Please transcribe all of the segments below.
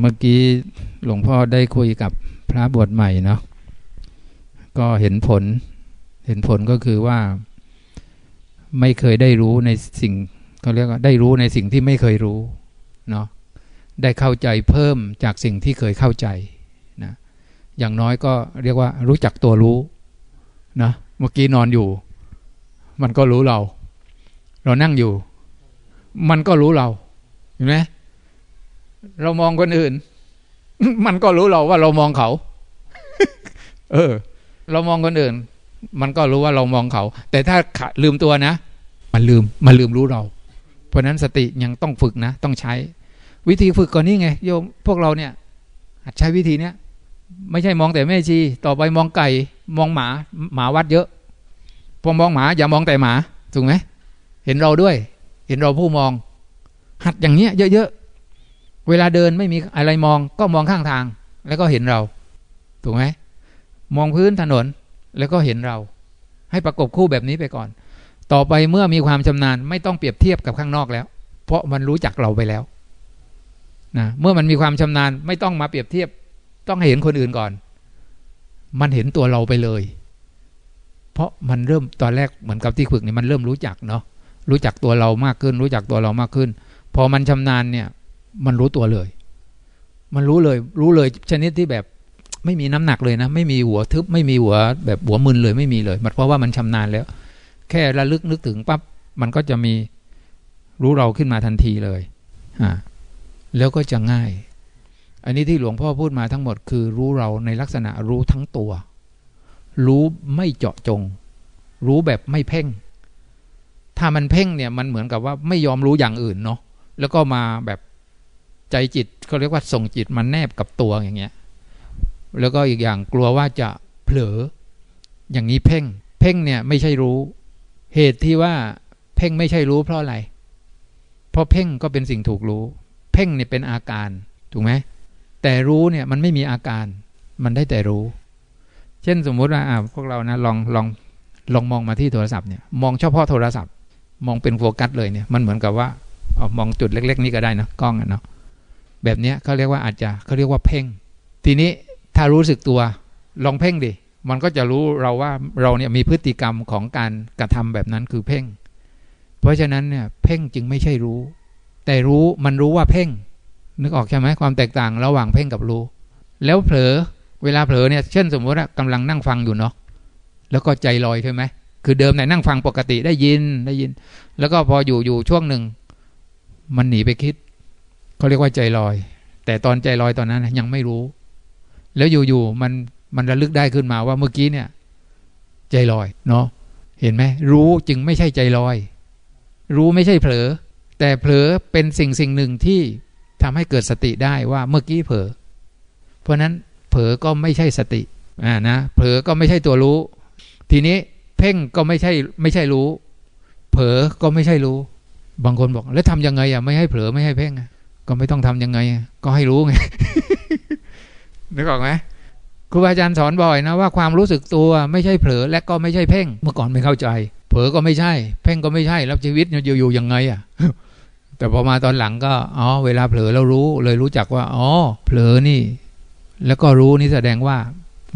เมื่อกี้หลวงพ่อได้คุยกับพระบวชใหม่เนาะก็เห็นผล เห็นผลก็คือว่าไม่เคยได้รู้ในสิ่งเขาเรียกว่าได้รู้ในสิ่งที่ไม่เคยรู้เนาะได้เข้าใจเพิ่มจากสิ่งที่เคยเข้าใจนะอย่างน้อยก็เรียกว่ารู้จักตัวรู้นะเมื่อกี้นอนอยู่ มันก็รู้เรา เรานั่งอยู่ มันก็รู้เราเห็นไหม เรามองคนอื่น มันก็รู้เราว่าเรามองเขา เออ เรามองคนอื่น มันก็รู้ว่าเรามองเขา แต่ถ้าลืมตัวนะ มันลืม มันลืมรู้เรา เพราะนั้นสติยังต้องฝึกนะ ต้องใช้ วิธีฝึกก่อนนี่ไงโยมพวกเราเนี่ยหัดใช้วิธีเนี้ยไม่ใช่มองแต่แม่ชี ต่อไปมองไก่ มองหมา หมาวัดเยอะ พอมองหมา อย่ามองแต่หมา ถูกไหม เห็นเราด้วย เห็นเราผู้มอง หัดอย่างเนี้ยเยอะๆ เวลาเดินไม่มีอะไรมองก็มองข้างทาง แล้วก็เห็นเรา ถูกไหมมองพื้นถนนแล้วก็เห็นเรา ให้ประกบคู่แบบนี้ไปก่อน ต่อไปเมื่อมีความชำนาญไม่ต้องเปรียบเทียบกับข้างนอกแล้ว เพราะมันรู้จักเราไปแล้วนะเมื่อมันมีความชำนาญไม่ต้องมาเปรียบเทียบ ต้องเห็นคนอื่นก่อน มันเห็นตัวเราไปเลย เพราะมันเริ่มตอนแรกเหมือนกับที่ฝึกนี่มันเริ่มรู้จักเนาะรู้จักตัวเรามากขึ้น รู้จักตัวเรามากขึ้น พอมันชำนาญเนี่ย มันรู้ตัวเลย มันรู้เลย รู้เลย ชนิดที่แบบไม่มีน้ำหนักเลยนะ ไม่มีหัวทึบ ไม่มีหัวแบบหัวมึนเลยไม่มีเลยมันเพราะว่ามันชำนาญแล้ว แค่ระลึกนึกถึงปั๊บมันก็จะมีรู้เราขึ้นมาทันทีเลยอ่าแล้วก็จะง่าย อันนี้ที่หลวงพ่อพูดมาทั้งหมดคือรู้เราในลักษณะรู้ทั้งตัว รู้ไม่เจาะจง รู้แบบไม่เพ่ง ถ้ามันเพ่งเนี่ยมันเหมือนกับว่าไม่ยอมรู้อย่างอื่นเนาะแล้วก็มาแบบ ใจจิตเขาเรียกว่าส่งจิตมันแนบกับตัวอย่างเงี้ย แล้วก็อีกอย่างกลัวว่าจะเผลอ อย่างนี้เพ่ง เพ่งเนี่ยไม่ใช่รู้ เหตุที่ว่าเพ่งไม่ใช่รู้เพราะอะไร เพราะเพ่งก็เป็นสิ่งถูกรู้ เพ่งเนี่ยเป็นอาการ ถูกไหม แต่รู้เนี่ยมันไม่มีอาการ มันได้แต่รู้ เช่นสมมุติว่าอ่าพวกเรานะลองลองลองมองมาที่โทรศัพท์เนี่ย มองเฉพาะโทรศัพท์ มองเป็นโฟกัสเลยเนี่ย มันเหมือนกับว่าอมองจุดเล็ก ๆ นี้ก็ได้นะกล้องอะเนาะ แบบนี้เขาเรียกว่าอาจจะเขาเรียกว่าเพ่ง ทีนี้ถ้ารู้สึกตัวลองเพ่งดิมันก็จะรู้เราว่าเราเนี่ยมีพฤติกรรมของการกระทำแบบนั้นคือเพ่ง เพราะฉะนั้นเนี่ยเพ่งจึงไม่ใช่รู้ แต่รู้มันรู้ว่าเพ่ง นึกออกใช่ไหมความแตกต่างระหว่างเพ่งกับรู้ แล้วเผลอเวลาเผลอเนี่ยเช่นสมมติว่ากำลังนั่งฟังอยู่เนาะแล้วก็ใจลอยใช่ไหมคือเดิมไหนนั่งฟังปกติได้ยินได้ยิน แล้วก็พออยู่อยู่ช่วงหนึ่ง มันหนีไปคิด เขาเรียกว่าใจลอย แต่ตอนใจลอยตอนนั้นยังไม่รู้ แล้วอยู่ๆมันมันระลึกได้ขึ้นมาว่าเมื่อกี้เนี่ย ใจลอยเนาะเห็นไหมรู้จึงไม่ใช่ใจลอย รู้ไม่ใช่เผลอ แต่เผลอเป็นสิ่งสิ่งหนึ่งที่ทำให้เกิดสติได้ว่าเมื่อกี้เผลอเพราะนั้นเผลอก็ไม่ใช่สติอ่านะเผลอก็ไม่ใช่ตัวรู้ ทีนี้เพ่งก็ไม่ใช่ไม่ใช่รู้ เผลอก็ไม่ใช่รู้ บางคนบอก แล้วทำยังไงอะไม่ให้เผลอไม่ให้เพ่งอะ ก็ไม่ต้องทํำยังไง ก็ให้รู้ไงนึกออกไหมครูบาอาจารย์สอนบ่อยนะว่าความรู้สึกตัวไม่ใช่เผลอและก็ไม่ใช่เพ่ง เมื่อก่อนไม่เข้าใจ เผลอก็ไม่ใช่ เพ่งก็ไม่ใช่แล้วชีวิตอยู่อยู่ยังไงอะ แต่พอมาตอนหลังก็อ๋อเวลาเผลอเรารู้เลยรู้จักว่าอ๋อเผลอนี่ แล้วก็รู้นี่แสดงว่า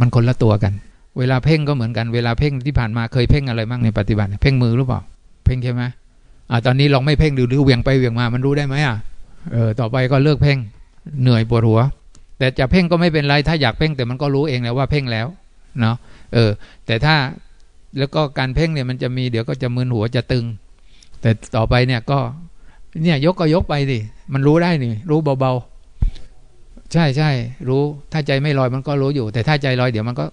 มันคนละตัวกัน เวลาเพ่งก็เหมือนกันเวลาเพ่งที่ผ่านมาเคยเพ่งอะไรบ้างในปฏิบัติ เพ่งมือหรือเปล่า เพ่งใช่ไหมอ่าตอนนี้ลองไม่เพ่งดูหรือเวียงไปเวียงมามันรู้ได้ไหมอะ เออต่อไปก็เลิกเพ่งเหนื่อยปวดหัว แต่จะเพ่งก็ไม่เป็นไร ถ้าอยากเพ่งแต่มันก็รู้เองแล้วว่าเพ่งแล้วเนาะเออ แต่ถ้าแล้วก็การเพ่งเนี่ยมันจะมีเดี๋ยวก็จะมึนหัวจะตึง แต่ต่อไปเนี่ยก็เนี่ยยกก็ยกไปดิมันรู้ได้นี่รู้เบาๆ ใช่ใช่รู้ถ้าใจไม่ลอยมันก็รู้อยู่ แต่ถ้าใจลอยเดี๋ยวมันก็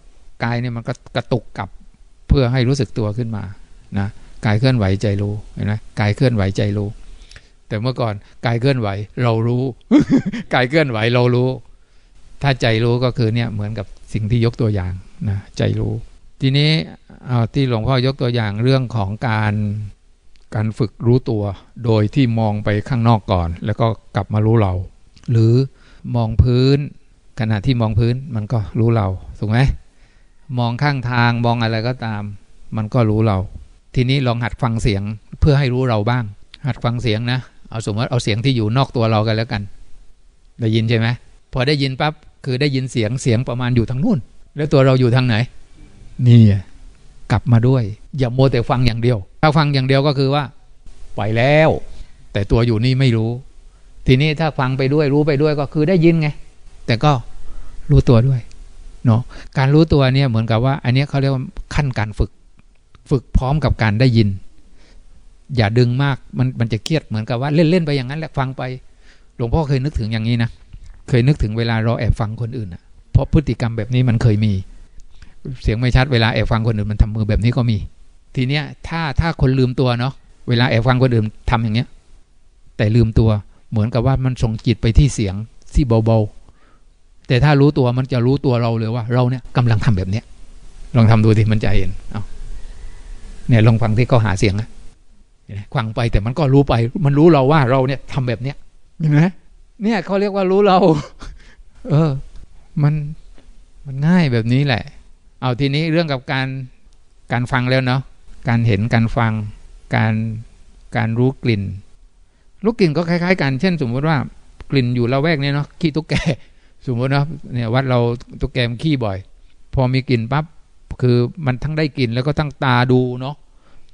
กายเนี่ยมันก็กระตุกกลับเพื่อให้รู้สึกตัวขึ้นมานะกายเคลื่อนไหวใจรู้เห็นไหมกายเคลื่อนไหวใจรู้ แต่เมื่อก่อนกายเคลื่อนไหว เรารู้กายเคลื่อนไหวเรารู้ ถ้าใจรู้ก็คือเนี่ยเหมือนกับสิ่งที่ยกตัวอย่างนะใจรู้ ทีนี้เอาที่หลวงพ่อยกตัวอย่างเรื่องของการการฝึกรู้ตัว โดยที่มองไปข้างนอกก่อน แล้วก็กลับมารู้เรา หรือมองพื้น ขณะที่มองพื้นมันก็รู้เราถูกไหมมองข้างทางมองอะไรก็ตาม มันก็รู้เรา ทีนี้ลองหัดฟังเสียงเพื่อให้รู้เราบ้าง หัดฟังเสียงนะ เอาสมมติเอาเสียงที่อยู่นอกตัวเรากันแล้วกัน ได้ยินใช่ไหมพอได้ยินปั๊บคือได้ยินเสียงเสียงประมาณอยู่ทางนู่น แล้วตัวเราอยู่ทางไหน นี่กลับมาด้วย อย่าโมแต่ฟังอย่างเดียว ถ้าฟังอย่างเดียวก็คือว่า ไปแล้ว แต่ตัวอยู่นี่ไม่รู้ ทีนี้ถ้าฟังไปด้วยรู้ไปด้วยก็คือได้ยินไง แต่ก็รู้ตัวด้วยเนาะการรู้ตัวเนี่ยเหมือนกับว่า อันนี้เขาเรียกว่าขั้นการฝึก ฝึกพร้อมกับการได้ยิน อย่าดึงมากมันมันจะเครียดเหมือนกับว่าเล่นๆไปอย่างนั้นแหละฟังไป หลวงพ่อเคยนึกถึงอย่างนี้นะเคยนึกถึงเวลาเราแอบฟังคนอื่นอะเพราะพฤติกรรมแบบนี้มันเคยมี เสียงไม่ชัดเวลาแอบฟังคนอื่นมันทำมือแบบนี้ก็มี ทีเนี้ยถ้าถ้าคนลืมตัวเนาะเวลาแอบฟังคนอื่นทำอย่างเงี้ย แต่ลืมตัวเหมือนกับว่ามันส่งจิตไปที่เสียงที่เบาๆแต่ถ้ารู้ตัวมันจะรู้ตัวเราเลยว่า เราเนี่ยกำลังทำแบบเนี้ยลองทำดูดิมันจะเห็นเอาเนี่ยลองฟังที่เขาหาเสียงอะ ฟังไปแต่มันก็รู้ไป มันรู้เราว่าเราเนี่ยทำแบบเนี้ยเห็นไหมเนี่ยเขาเรียกว่ารู้เรา เออ มันมันง่ายแบบนี้แหละ เอาทีนี้เรื่องกับการการฟังแล้วเนาะการเห็นการฟังการการรู้กลิ่น รู้กลิ่นก็คล้าย ๆ กัน เช่น สมมติว่ากลิ่นอยู่ละแวกนี้เนาะขี้ตุ๊กแกสมมตินะเนี่ยวัดเราตุ๊กแกมขี้บ่อย พอมีกลิ่นปั๊บคือมันทั้งได้กลิ่นแล้วก็ทั้งตาดูเนาะ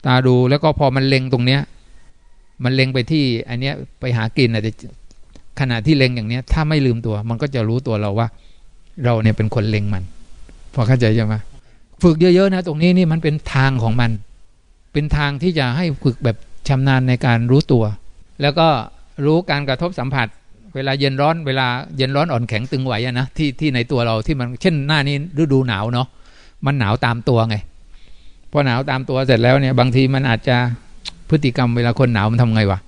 ตาดูแล้วก็พอมันเล็งตรงเนี้ย มันเล็งไปที่อันเนี้ยไปหากินอาจจะขณะที่เล็งอย่างเนี้ย ถ้าไม่ลืมตัว มันก็จะรู้ตัวเราว่า เราเนี่ยเป็นคนเล็งมัน พอเข้าใจใช่ไหมฝึกเยอะๆนะ ตรงนี้นี่มันเป็นทางของมัน เป็นทางที่จะให้ฝึกแบบชำนาญในการรู้ตัว แล้วก็รู้การกระทบสัมผัส เวลาเย็นร้อนเวลาเย็นร้อนอ่อนแข็งตึงไหวอะนะที่ที่ในตัวเราที่มันเช่นหน้านี้ฤดูหนาวเนาะมันหนาวตามตัวไง พอหนาวตามตัวเสร็จแล้วเนี่ย บางทีมันอาจจะพฤติกรรมเวลาคนหนาวมันทำไงวะ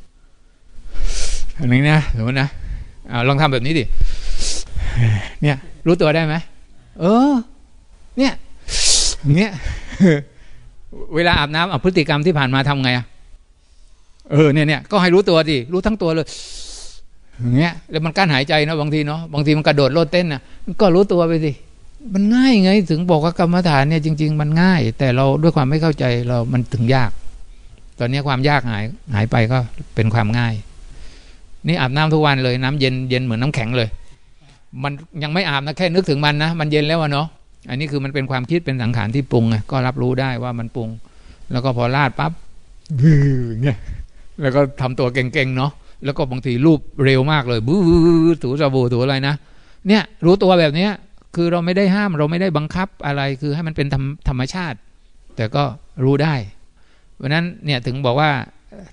อันนี้นะสมมตินะอลองทำแบบนี้ดิเนี่ย รู้ตัวได้ไหมเออ เนี่ยเนี่ยเวลาอาบน้ำเอาพฤติกรรมที่ผ่านมาทำไงอะเออเนี่ยเนี่ยก็ให้รู้ตัวดิรู้ทั้งตัวเลยอย่างเงี้ยแล้วมันกั้นหายใจนะบางทีเนาะบางทีมันกระโดดโลดเต้นนะก็รู้ตัวไปสิ มันง่ายไง ถึงบอกว่ากรรมฐานเนี่ยจริง ๆ มันง่าย แต่เราด้วยความไม่เข้าใจเรามันถึงยาก ตอนนี้ความยากหายหายไปก็เป็นความง่าย นี่อาบน้ำทุกวันเลยน้ำเย็นเย็นเหมือนน้าแข็งเลย มันยังไม่อาบนะแค่นึกถึงมันนะมันเย็นแล้วเนาะอันนี้คือมันเป็นความคิดเป็นสังขารที่ปรุงไงก็รับรู้ได้ว่ามันปรุง แล้วก็พอลาดปั๊บเนี่ยแล้วก็ทำตัวเก่งๆเนาะแล้วก็บางทีรูปเร็วมากเลยบู๊ถูสบู่ถูอะไรนะเนี่ย รู้ตัวแบบเนี้ย คือเราไม่ได้ห้ามเราไม่ได้บังคับอะไรคือให้มันเป็นธรรมธรรมชาติ แต่ก็รู้ได้ เพราะนั้นเนี่ยถึงบอกว่า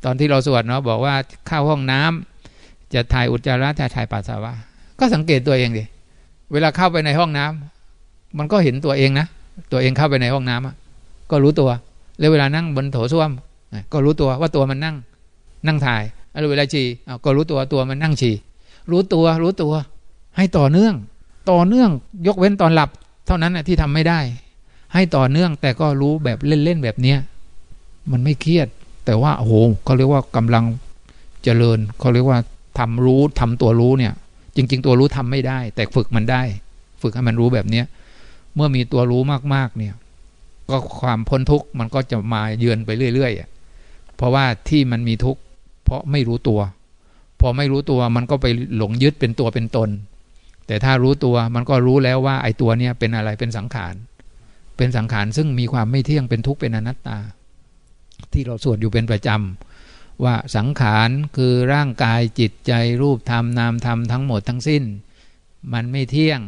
ตอนที่เราสวดเนาะบอกว่าเข้าห้องน้ำจะถ่ายอุจจาระจะถ่ายปัสสาวะ ก็สังเกตตัวเองดิเวลาเข้าไปในห้องน้ำมันก็เห็นตัวเองนะ ตัวเองเข้าไปในห้องน้ำก็รู้ตัว แล้วเวลานั่งบนโถส้วม ก็รู้ตัวว่าตัวมันนั่ง นั่งถ่ายแล้วเวลาฉี่ก็รู้ตัวตัวมันนั่งฉี่รู้ตัวรู้ตัวให้ต่อเนื่อง ต่อเนื่องยกเว้นตอนหลับ เท่านั้นที่ทำไม่ได้ ให้ต่อเนื่องแต่ก็รู้แบบเล่นๆแบบเนี้ยมันไม่เครียด แต่ว่าโอ้โหเขาเรียกว่ากำลังเจริญเขาเรียกว่าทำรู้ทำตัวรู้เนี่ย จริง ๆ ตัวรู้ทำไม่ได้ แต่ฝึกมันได้ ฝึกให้มันรู้แบบเนี้ยเมื่อมีตัวรู้มากๆเนี่ย ก็ความพ้นทุกข์มันก็จะมาเยือนไปเรื่อยๆเพราะว่าที่มันมีทุกข์เพราะไม่รู้ตัว พอไม่รู้ตัวมันก็ไปหลงยึดเป็นตัวเป็นตน แต่ถ้ารู้ตัวมันก็รู้แล้วว่าไอ้ตัวเนี้ยเป็นอะไรเป็นสังขาร เป็นสังขารซึ่งมีความไม่เที่ยงเป็นทุกข์เป็นอนัตตา ที่เราสวดอยู่เป็นประจำว่าสังขารคือร่างกายจิตใจรูปธรรมนามธรรมทั้งหมดทั้งสิ้น มันไม่เที่ยง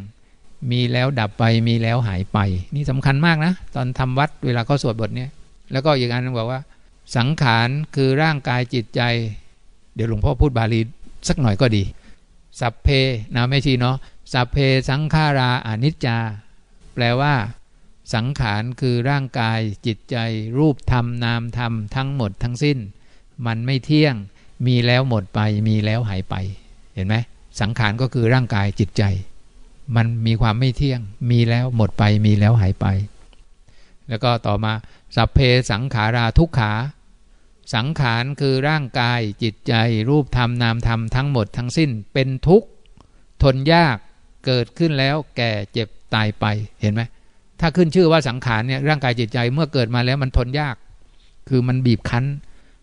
มีแล้วดับไปมีแล้วหายไป นี่สำคัญมากนะ ตอนทำวัดเวลาเขาสวดบทนี้แล้วก็อีกอันนึงบอกว่า สังขารคือร่างกายจิตใจ เดี๋ยวหลวงพ่อพูดบาลีสักหน่อยก็ดี สัพเพนะไม่ชีเนาะสัพเพสังขาราอนิจจา แปลว่า สังขารคือร่างกายจิตใจ รูปธรรมนามธรรมทั้งหมดทั้งสิ้น มันไม่เที่ยง มีแล้วหมดไป มีแล้วหายไป เห็นไหมสังขารก็คือร่างกายจิตใจ มันมีความไม่เที่ยง มีแล้วหมดไป มีแล้วหายไป แล้วก็ต่อมาสัพเพสังขาราทุกขา สังขารคือร่างกายจิตใจรูปธรรมนามธรรมทั้งหมดทั้งสิ้นเป็นทุกข์ทนยากเกิดขึ้นแล้วแก่เจ็บตายไปเห็นไหมถ้าขึ้นชื่อว่าสังขารเนี่ยร่างกายจิตใจเมื่อเกิดมาแล้วมันทนยาก คือมันบีบคั้น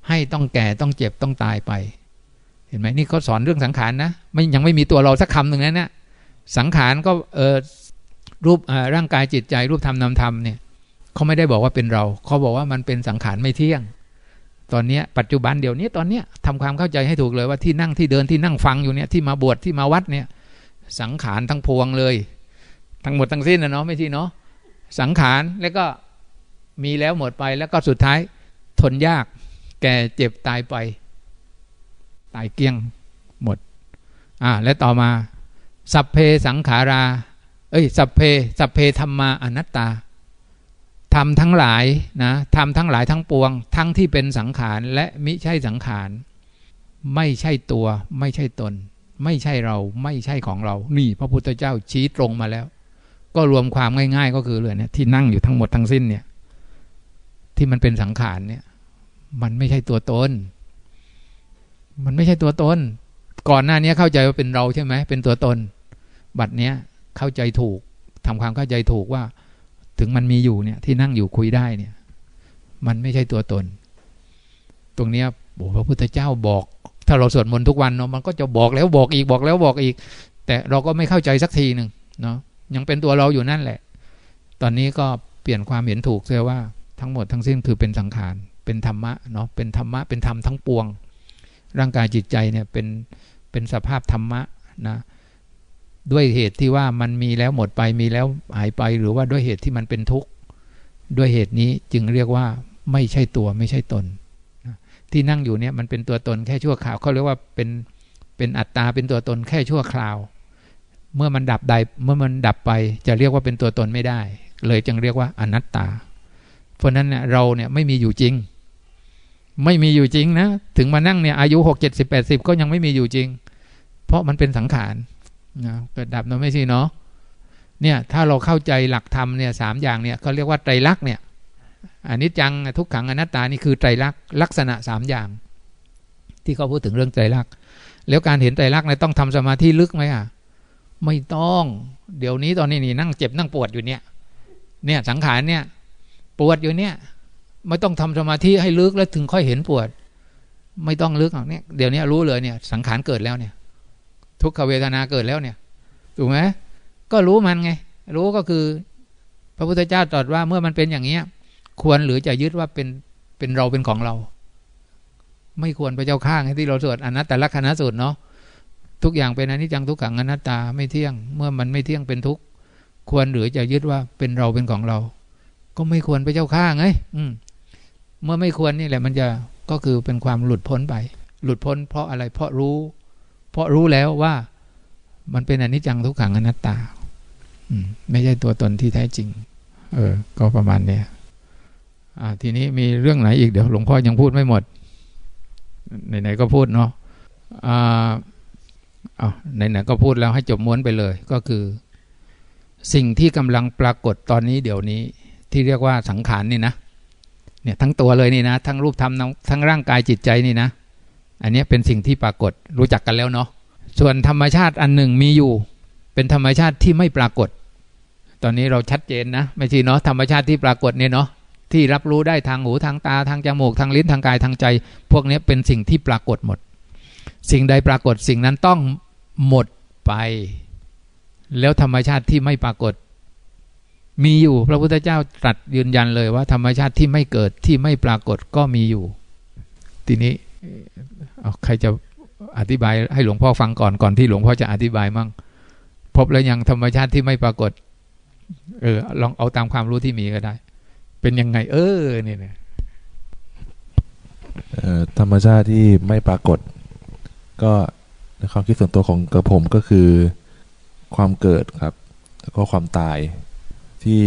ให้ต้องแก่ต้องเจ็บต้องตายไป เห็นไหมนี่เขาสอนเรื่องสังขารนะไม่ยังไม่มีตัวเราสักคำหนึ่งนะเนี่ยสังขารก็เออรูปร่างกายจิตใจรูปธรรมนามธรรมเนี่ยเขาไม่ได้บอกว่าเป็นเราเขาบอกว่ามันเป็นสังขารไม่เที่ยง ตอนนี้ปัจจุบันเดี๋ยวนี้ตอนนี้ทำความเข้าใจให้ถูกเลยว่าที่นั่งที่เดินที่นั่งฟังอยู่เนี่ยที่มาบวชที่มาวัดเนี่ยสังขารทั้งพวงเลย ทั้งหมดทั้งสิ้นนะเนาะไม่ใช่เนาะสังขารแล้วก็มีแล้วหมดไปแล้วก็สุดท้ายทนยาก แก่เจ็บตายไป ตายเกี้ยงหมดอ่าและต่อมา สัพเพสังขารา เอ้ย สัพเพ สัพเพธรรมาอนัตตา ทำทั้งหลายนะทำทั้งหลายทั้งปวง ทั้งที่เป็นสังขารและมิใช่สังขาร ไม่ใช่ตัว ไม่ใช่ตน ไม่ใช่เราไม่ใช่ของเรา นี่พระพุทธเจ้าชี้ตรงมาแล้ว ก็รวมความง่าย ๆ ก็คือเลยเนี่ยที่นั่งอยู่ทั้งหมดทั้งสิ้นเนี่ย ที่มันเป็นสังขารเนี่ย มันไม่ใช่ตัวตน มันไม่ใช่ตัวตน ก่อนหน้านี้เข้าใจว่าเป็นเราใช่ไหมเป็นตัวตน บัดเนี้ยเข้าใจถูกทำความเข้าใจถูกว่า ถึงมันมีอยู่เนี่ย ที่นั่งอยู่คุยได้เนี่ย มันไม่ใช่ตัวตน ตรงเนี้ยโอ้พระพุทธเจ้าบอก ถ้าเราสวดมนต์ทุกวันเนาะมันก็จะบอกแล้วบอกอีกบอกแล้วบอกอีก แต่เราก็ไม่เข้าใจสักทีหนึ่งเนาะยังเป็นตัวเราอยู่นั่นแหละ ตอนนี้ก็เปลี่ยนความเห็นถูกเสียว่าทั้งหมดทั้งสิ้นคือเป็นสังขารเป็นธรรมะเนาะเป็นธรรมะเป็นธรรมทั้งปวง ร่างกายจิตใจเนี่ยเป็นเป็นสภาพธรรมะนะ ด้วยเหตุที่ว่ามันมีแล้วหมดไปมีแล้วหายไปหรือว่าด้วยเหตุที่มันเป็นทุกข์ ด้วยเหตุนี้จึงเรียกว่าไม่ใช่ตัวไม่ใช่ตน ที่นั่งอยู่เนี่ยมันเป็นตัวตนแค่ชั่วคราวเขาเรียกว่าเป็นเป็นอัตตาเป็นตัวตนแค่ชั่วคราว เมื่อมันดับใดเมื่อมันดับไปจะเรียกว่าเป็นตัวตนไม่ได้ เลยจึงเรียกว่าอนัตตา เพราะนั้นเนี่ยเราเนี่ยไม่มีอยู่จริง ไม่มีอยู่จริงนะถึงมานั่งเนี่ยอายุหกเจ็ดสิบแปดสิบก็ยังไม่มีอยู่จริง เพราะมันเป็นสังขาร นะเกิดดับเนาะไม่ใช่เนาะเนี่ยถ้าเราเข้าใจหลักธรรมเนี่ยสามอย่างเนี่ยเขาเรียกว่าไตรลักษณ์เนี่ยอันนี้จังทุกขังอนัตตานี่คือไตรลักษณ์ลักษณะสามอย่าง ที่เขาพูดถึงเรื่องไตรลักษณ์แล้วการเห็นไตรลักษณ์เนี่ยต้องทำสมาธิลึกไหมอะไม่ต้อง เดี๋ยวนี้ตอนนี้นี่นั่งเจ็บนั่งปวดอยู่เนี่ย เนี่ยสังขารเนี่ยปวดอยู่เนี่ยไม่ต้องทำสมาธิให้ลึกแล้วถึงค่อยเห็นปวด ไม่ต้องลึกหรอกเนี่ยเดี๋ยวนี้รู้เลยเนี่ยสังขารเกิดแล้วเนี่ย ทุกขเวทนาเกิดแล้วเนี่ยถูกไหมก็รู้มันไง รู้ก็คือ พระพุทธเจ้าตรัสว่าเมื่อมันเป็นอย่างเนี้ย ควรหรือจะยึดว่าเป็นเป็นเราเป็นของเรา ไม่ควรไปเจ้าข้างที่เราสวดอนัตตลักษณะสูตรเนาะทุกอย่างเป็นอนิจจังทุกขังอนัตตาไม่เที่ยง เมื่อมันไม่เที่ยงเป็นทุกข์ควรหรือจะยึดว่าเป็นเราเป็นของเรา ก็ไม่ควรไปเจ้าข้าไงอืมเมื่อไม่ควรนี่แหละมันจะก็คือเป็นความหลุดพ้นไป หลุดพ้นเพราะอะไรเพราะรู้ เพราะรู้แล้วว่ามันเป็นอนิจจังทุกขังอนัตตาไม่ใช่ตัวตนที่แท้จริง เออ ก็ประมาณเนี้ยทีนี้มีเรื่องไหนอีกเดี๋ยวหลวงพ่อยังพูดไม่หมดไหนๆก็พูดเนาะอ่าเอาไหนๆก็พูดแล้วให้จบม้วนไปเลย ก็คือ สิ่งที่กำลังปรากฏตอนนี้เดี๋ยวนี้ ที่เรียกว่าสังขารนี่นะเนี่ยทั้งตัวเลยนี่นะ ทั้งรูปธรรมทั้งร่างกายจิตใจนี่นะ อันนี้เป็นสิ่งที่ปรากฏรู้จักกันแล้วเนาะส่วนธรรมชาติอันหนึ่งมีอยู่ เป็นธรรมชาติที่ไม่ปรากฏ ตอนนี้เราชัดเจนนะไม่ใช่เนาะธรรมชาติที่ปรากฏเนี่ยเนาะที่รับรู้ได้ทางหูทางตาทางจมูกทางลิ้นทางกายทางใจ พวกนี้เป็นสิ่งที่ปรากฏหมด สิ่งใดปรากฏสิ่งนั้นต้องหมดไป แล้วธรรมชาติที่ไม่ปรากฏ มีอยู่พระพุทธเจ้าตรัสยืนยันเลยว่า ธรรมชาติที่ไม่เกิดที่ไม่ปรากฏก็มีอยู่ ทีนี้ เอาใครจะอธิบายให้หลวงพ่อฟังก่อนก่อนที่หลวงพ่อจะอธิบายมั่งพบแล้วยังธรรมชาติที่ไม่ปรากฏ เออ ลองเอาตามความรู้ที่มีก็ได้ เป็นยังไง เออเนี่ยธรรมชาติที่ไม่ปรากฏ ก็ในความคิดส่วนตัวของกระผมก็คือความเกิดครับ แล้วก็ความตายที่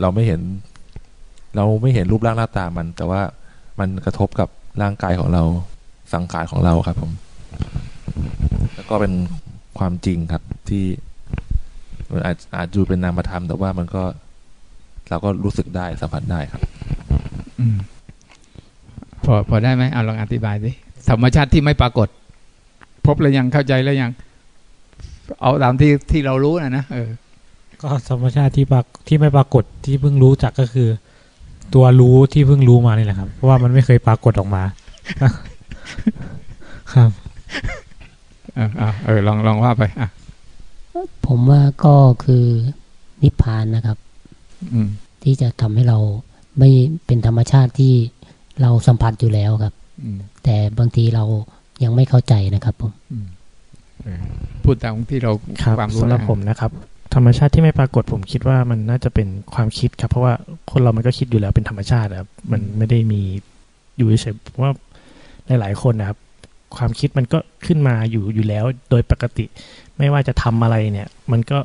เราไม่เห็น เราไม่เห็นรูปร่างหน้าตามัน แต่ว่ามันกระทบกับ ร่างกายของเราสังขารของเราครับ ผม แล้วก็เป็นความจริงครับที่มันอาจอาจดูเป็นนามธรรม แต่ว่ามันก็ เราก็รู้สึกได้สัมผัสได้ครับ อืมพอพอได้ไหมเอาลองอธิบายสิธรรมชาติที่ไม่ปรากฏ พบแล้วยังเข้าใจแล้วยัง เอาตามที่ที่เรารู้นะนะเออ ก็ธรรมชาติที่ปรากที่ไม่ปรากฏที่เพิ่งรู้จักก็คือ ตัวรู้ที่เพิ่งรู้มานี่แหละครับ เพราะว่ามันไม่เคยปรากฏออกมา ครับเอออะเออลองลองว่าไปอะผมว่าก็คือนิพพานนะครับอืมที่จะทำให้เราไม่เป็นธรรมชาติที่เราสัมผัสอยู่แล้วครับอืมแต่บางทีเรายังไม่เข้าใจนะครับผมอืมเออพูดตามที่เราครับความรู้สำหรับนะผมนะครับ ธรรมชาติที่ไม่ปรากฏผมคิดว่ามันน่าจะเป็นความคิดครับ เพราะว่าคนเรามันก็คิดอยู่แล้วเป็นธรรมชาติครับ มันไม่ได้มีอยู่เฉยๆว่าหลาย ๆ คนนะครับ ความคิดมันก็ขึ้นมาอยู่อยู่แล้วโดยปกติ ไม่ว่าจะทำอะไรเนี่ย มันก็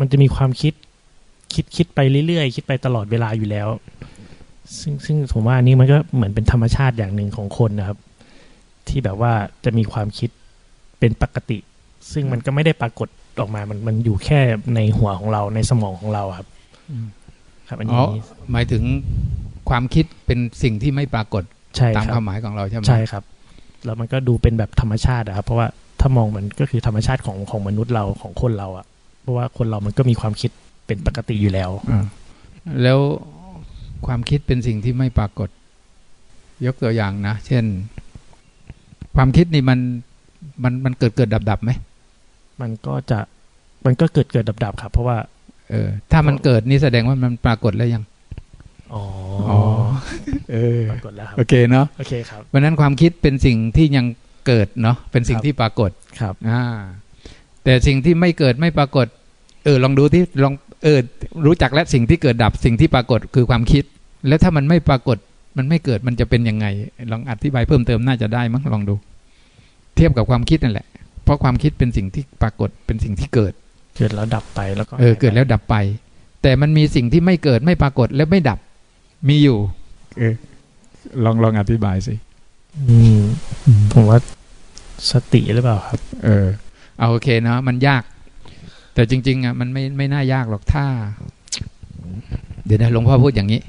มันจะมีความคิดคิดคิดไปเรื่อยๆ คิดไปตลอดเวลาอยู่แล้ว ซึ่งซึ่งผมว่าอันนี้มันก็เหมือนเป็นธรรมชาติอย่างหนึ่งของคนนะครับ ที่แบบว่าจะมีความคิดเป็นปกติ ซึ่งมันก็ไม่ได้ปรากฏออกมา มันมันอยู่แค่ในหัวของเราในสมองของเราครับอืมครับอันอ๋อนี้หมายถึงความคิดเป็นสิ่งที่ไม่ปรากฏใช่ตามครัควาบมหมายของเราใช่ไหมใช่ครับ แล้วมันก็ดูเป็นแบบธรรมชาติอะครับ เพราะว่าถ้ามองมันก็คือธรรมชาติของของมนุษย์เราของคนเราอะเพราะว่าคนเรามันก็มีความคิดเป็นปกติอยู่แล้วอ่าแล้วความคิดเป็นสิ่งที่ไม่ปรากฏ ยกตัวอย่างนะ เช่น ความคิดนี่มันมันมันเกิดเกิดดับดับไหม มันก็จะมันก็เกิดเกิดดับดับๆครับ เพราะว่า เออ ถ้ามันเกิดนี่แสดงว่ามันปรากฏแล้วยังอ๋ออ๋อเออปรากฏแล้วครับโอเคเนาะโอเคครับเพราะฉะนั้นความคิดเป็นสิ่งที่ยังเกิดเนาะเป็นสิ่งครับที่ปรากฏครับอ่าแต่สิ่งที่ไม่เกิดไม่ปรากฏ เออ ลองดูที่ลองเออ รู้จักแล้วสิ่งที่เกิดดับสิ่งที่ปรากฏคือความคิด แล้วถ้ามันไม่ปรากฏมันไม่เกิดมันจะเป็นยังไง ลองอธิบายเพิ่มเติมน่าจะได้มั้งลองดู เทียบกับความคิดนั่นแหละ เพราะความคิดเป็นสิ่งที่ปรากฏเป็นสิ่งที่เกิด เกิดแล้วดับไปแล้วก็เออเกิดแล้วดับไป แต่มันมีสิ่งที่ไม่เกิดไม่ปรากฏและไม่ดับ มีอยู่เออลองลองอธิบายสิอืมผมว่าสติหรือเปล่าครับ เออ เอาโอเคเนาะมันยาก แต่จริง ๆอะมันไม่ไม่น่ายากหรอกถ้า เดี๋ยวนะหลวงพ่อพูดอย่างนี้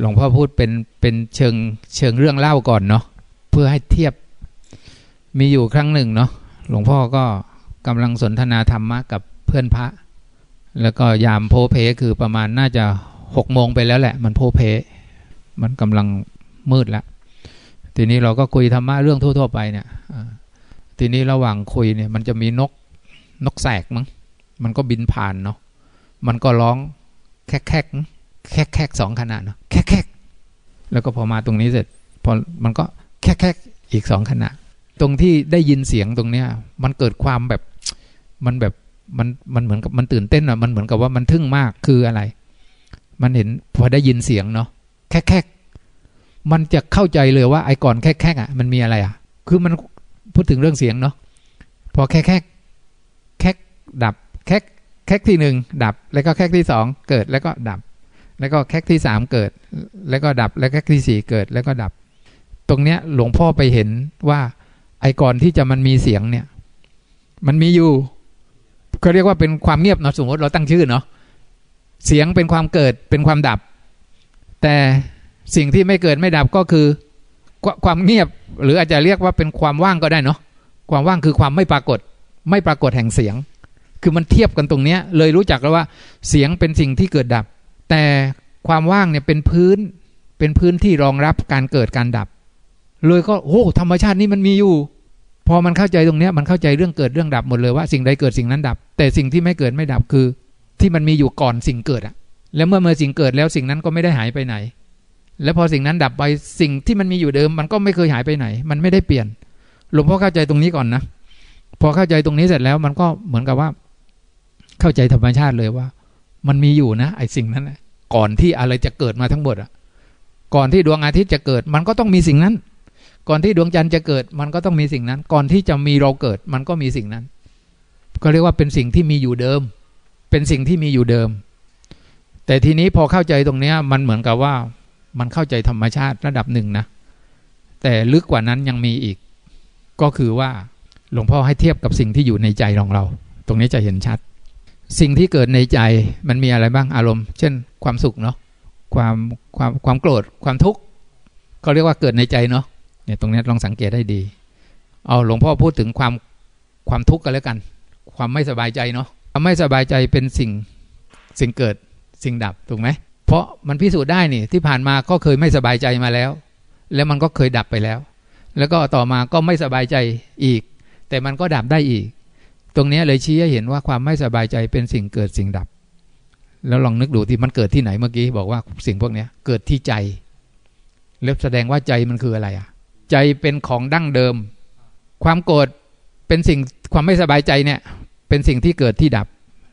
หลวงพ่อพูดเป็นเป็นเชิงเชิงเรื่องเล่าก่อนเนาะเพื่อให้เทียบมีอยู่ครั้งหนึ่งเนาะ หลวงพ่อก็กำลังสนทนาธรรมะกับเพื่อนพระ แล้วก็ยามโพเพคือประมาณน่าจะหกโมงไปแล้วแหละ มันโพเพ มันกำลังมืดแล้วทีนี้เราก็คุยธรรมะเรื่องทั่ว ๆ ไปเนี่ยทีนี้ระหว่างคุยเนี่ย มันจะมีนกนกแสกมั้งมันก็บินผ่านเนาะมันก็ร้องแคกแคกแคกแคกสองขนาดเนาะแคกแคกแล้วก็พอมาตรงนี้เสร็จพอมันก็แคกแคกอีกสองขณะ ตรงที่ได้ยินเสียงตรงเนี้ย มันเกิดความแบบมันแบบมันมันเหมือนกับมันตื่นเต้นอะมันเหมือนกับว่ามันทึ่งมากคืออะไร มันเห็นพอได้ยินเสียงเนาะแคกแคกมันจะเข้าใจเลยว่าไอ้ก่อนแคกแคกอะมันมีอะไรอะ คือมันพูดถึงเรื่องเสียงเนาะพอแค่แค่แค่ดับแค่แค่ที่หนึ่งดับ แล้วก็แค่ที่สองเกิดแล้วก็ดับ แล้วก็แค่ที่สามเกิด แล้วก็ดับ แล้วแค่ที่สี่เกิดแล้วก็ดับ ตรงเนี้ยหลวงพ่อไปเห็นว่า ไอ้ก่อนที่จะมันมีเสียงเนี่ย มันมีอยู่เขาเรียกว่าเป็นความเงียบเนาะสมมติเราตั้งชื่อเนาะเสียงเป็นความเกิดเป็นความดับ แต่สิ่งที่ไม่เกิดไม่ดับก็คือ ความเงียบ หรืออาจจะเรียกว่าเป็นความว่างก็ได้เนาะความว่างคือความไม่ปรากฏ ไม่ปรากฏแห่งเสียง คือมันเทียบกันตรงเนี้ย เลยรู้จักแล้วว่า เสียงเป็นสิ่งที่เกิดดับ แต่ความว่างเนี่ยเป็นพื้นเป็นพื้นที่รองรับการเกิดการดับ เลยก็โอ้ธรรมชาตินี้มันมีอยู่ พอมันเข้าใจตรงเนี้ยมันเข้าใจเรื่องเกิดเรื่องดับหมดเลยว่าสิ่งใดเกิดสิ่งนั้นดับ แต่สิ่งที่ไม่เกิดไม่ดับคือ ที่มันมีอยู่ก่อนสิ่งเกิดอะแล้วเมื่อเมื่อสิ่งเกิดแล้วสิ่งนั้นก็ไม่ได้หายไปไหน แล้วพอสิ่งนั้นดับไปสิ่งที่มันมีอยู่เดิม มันก็ไม่เคยหายไปไหน มันไม่ได้เปลี่ยนหลวงพ่อเข้าใจตรงนี้ก่อนนะพอเข้าใจตรงนี้เสร็จแล้วมันก็เหมือนกับว่า เข้าใจธรรมชาติเลยว่า มันมีอยู่นะ ไอ้สิ่งนั้นก่อนที่อะไรจะเกิดมาทั้งหมดอะก่อนที่ดวงอาทิตย์จะเกิด มันก็ต้องมีสิ่งนั้น ก่อนที่ดวงจันทร์จะเกิดมันก็ต้องมีสิ่งนั้น ก่อนที่จะมีเราเกิด มันก็มีสิ่งนั้น ก็เรียกว่าเป็นสิ่งที่มีอยู่เดิม เป็นสิ่งที่มีอยู่เดิม แต่ทีนี้พอเข้าใจตรงเนี้ยมันเหมือนกับว่ามันเข้าใจธรรมชาติระดับหนึ่งนะ แต่ลึกกว่านั้นยังมีอีก ก็คือว่าหลวงพ่อให้เทียบกับสิ่งที่อยู่ในใจของเรา ตรงนี้จะเห็นชัด สิ่งที่เกิดในใจมันมีอะไรบ้างอารมณ์ เช่น ความสุขเนาะความความความโกรธความทุกข์ก็เรียกว่าเกิดในใจเนาะ เนี่ยตรงนี้ลองสังเกตได้ดี เอาหลวงพ่อพูดถึงความความทุกข์กันแล้วกัน ความไม่สบายใจเนาะความไม่สบายใจเป็นสิ่งสิ่งเกิดสิ่งดับถูกไหมเพราะมันพิสูจน์ได้นี่ที่ผ่านมาก็เคยไม่สบายใจมาแล้ว แล้วมันก็เคยดับไปแล้ว แล้วก็ต่อมาก็ไม่สบายใจอีก แต่มันก็ดับได้อีก ตรงนี้เลยชี้ให้เห็นว่าความไม่สบายใจเป็นสิ่งเกิดสิ่งดับ แล้วลองนึกดูที่มันเกิดที่ไหนเมื่อกี้บอกว่าสิ่งพวกนี้เกิดที่ใจ แล้วแสดงว่าใจมันคืออะไรอะ ใจเป็นของดั้งเดิม ความโกรธเป็นสิ่งความไม่สบายใจเนี่ย เป็นสิ่งที่เกิดที่ดับ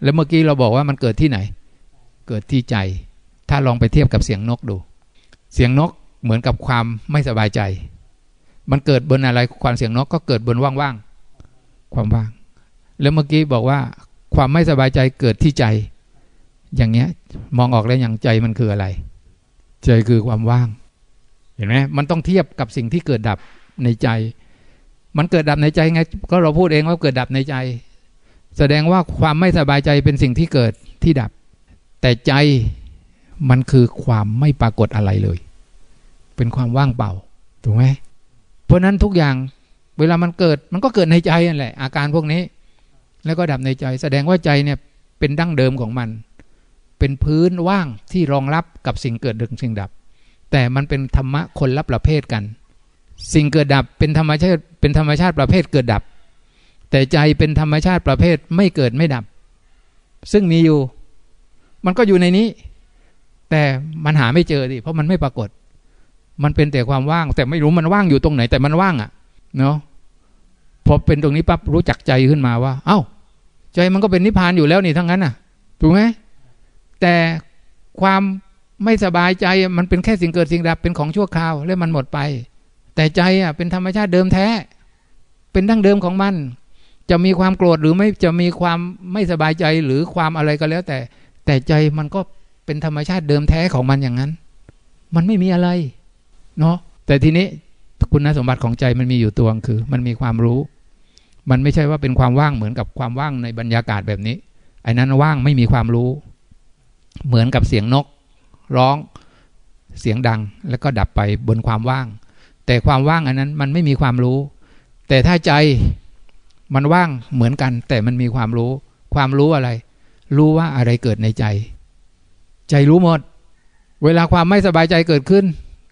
แล้วเมื่อกี้เราบอกว่ามันเกิดที่ไหน เกิดที่ใจ ถ้าลองไปเทียบกับเสียงนกดู เสียงนกเหมือนกับความไม่สบายใจ มันเกิดบนอะไรความเสียงนกก็เกิดบนว่างๆความว่าง แล้วเมื่อกี้บอกว่า ความไม่สบายใจเกิดที่ใจ อย่างเงี้ยมองออกแล้วอย่างใจมันคืออะไร ใจคือความว่าง ห็นไหมมันต้องเทียบกับสิ่งที่เกิดดับในใจ มันเกิดดับในใจไง ก็เราพูดเองว่าเกิดดับในใจ แสดงว่าความไม่สบายใจเป็นสิ่งที่เกิดที่ดับ แต่ใจมันคือความไม่ปรากฏอะไรเลย เป็นความว่างเปล่า ถูกไหมเพราะนั้นทุกอย่างเวลามันเกิดมันก็เกิดในใจนั่นแหละ อาการพวกนี้ แล้วก็ดับในใจ แสดงว่าใจเนี่ยเป็นดั้งเดิมของมัน เป็นพื้นว่างที่รองรับกับสิ่งเกิดดึงสิ่งดับ แต่มันเป็นธรรมะคนละประเภทกัน สิ่งเกิดดับเป็นธรรมชาติเป็นธรรมชาติประเภทเกิดดับ แต่ใจเป็นธรรมชาติประเภทไม่เกิดไม่ดับ ซึ่งมีอยู่ มันก็อยู่ในนี้ แต่มันหาไม่เจอดิเพราะมันไม่ปรากฏ มันเป็นแต่ความว่าง แต่ไม่รู้มันว่างอยู่ตรงไหน แต่มันว่างอะ่ะเนาะพอเป็นตรงนี้ปั๊บรู้จักใจขึ้นมาว่า เอา้า ใจมันก็เป็นนิพพานอยู่แล้วนี่ทั้งนั้นน่ะถูกไหมแต่ความ ไม่สบายใจมันเป็นแค่สิ่งเกิดสิ่งดับเป็นของชั่วคราวแล้วมันหมดไป แต่ใจอะเป็นธรรมชาติเดิมแท้ เป็นดั้งเดิมของมัน จะมีความโกรธหรือไม่จะมีความไม่สบายใจหรือความอะไรก็แล้ว แต่ แต่ใจมันก็เป็นธรรมชาติเดิมแท้ของมันอย่างนั้น มันไม่มีอะไร เนาะแต่ทีนี้คุณสมบัติของใจมันมีอยู่ตัวคือ มันมีความรู้ มันไม่ใช่ว่าเป็นความว่างเหมือนกับความว่างในบรรยากาศแบบนี้ไอ้นั้นว่างไม่มีความรู้ เหมือนกับเสียงนก ร้องเสียงดังแล้วก็ดับไปบนความว่าง แต่ความว่างอันนั้นมันไม่มีความรู้ แต่ถ้าใจมันว่างเหมือนกัน แต่มันมีความรู้ ความรู้อะไร รู้ว่าอะไรเกิดในใจ ใจรู้หมด เวลาความไม่สบายใจเกิดขึ้น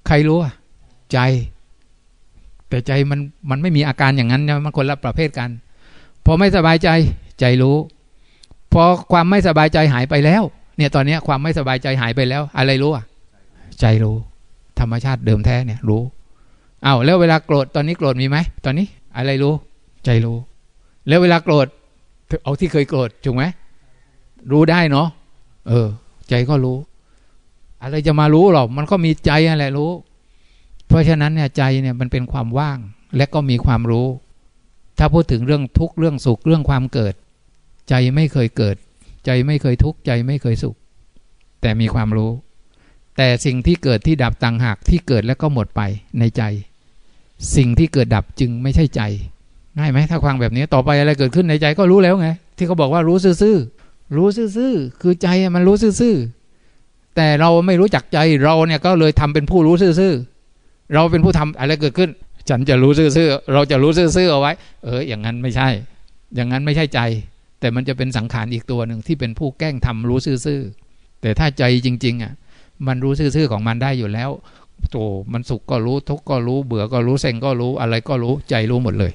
ใครรู้อะใจ แต่ใจมันมันไม่มีอาการอย่างนั้นนะมันคนละประเภทกันพอไม่สบายใจใจรู้ พอความไม่สบายใจหายไปแล้ว เนี่ยตอนนี้ความไม่สบายใจหายไปแล้ว อะไรรู้อะ ใจรู้ ธรรมชาติเดิมแท้เนี่ย รู้เอาแล้วเวลาโกรธตอนนี้โกรธมีไหมตอนนี้ อะไรรู้ ใจรู้ แล้วเวลาโกรธเอาที่เคยโกรธถูกไหมรู้ได้เนาะเออ ใจก็รู้ อะไรจะมารู้หรอกมันก็มีใจอะไรรู้ เพราะฉะนั้นเนี่ยใจเนี่ยมันเป็นความว่างและก็มีความรู้ ถ้าพูดถึงเรื่องทุกข์เรื่องสุขเรื่องความเกิด ใจไม่เคยเกิด ใจไม่เคยทุกข์ใจไม่เคยสุข แต่มีความรู้ แต่สิ่งที่เกิดที่ดับต่างหากที่เกิดแล้วก็หมดไปในใจ สิ่งที่เกิดดับจึงไม่ใช่ใจง่ายไหมถ้าฟังแบบนี้ต่อไปอะไรเกิดขึ้นในใจก็รู้แล้วไง ที่เขาบอกว่ารู้ซื่อๆรู้ซื่อๆคือใจมันรู้ซื่อๆแต่เราไม่รู้จักใจเราเนี่ยก็เลยทำเป็นผู้รู้ซื่อๆเราเป็นผู้ทำอะไรเกิดขึ้น ฉันจะรู้ซื่อๆเราจะรู้ซื่อๆเอาไว้ เอออย่างนั้นไม่ใช่ อย่างนั้นไม่ใช่ใจ แต่มันจะเป็นสังขารอีกตัวหนึ่งที่เป็นผู้แกล้งทำรู้ซื่อๆแต่ถ้าใจจริง ๆอะมันรู้ซื่อๆของมันได้อยู่แล้วโตมันสุขก็รู้ทุกข์ก็รู้เบื่อก็รู้เซ็งก็รู้อะไรก็รู้ใจรู้หมดเลย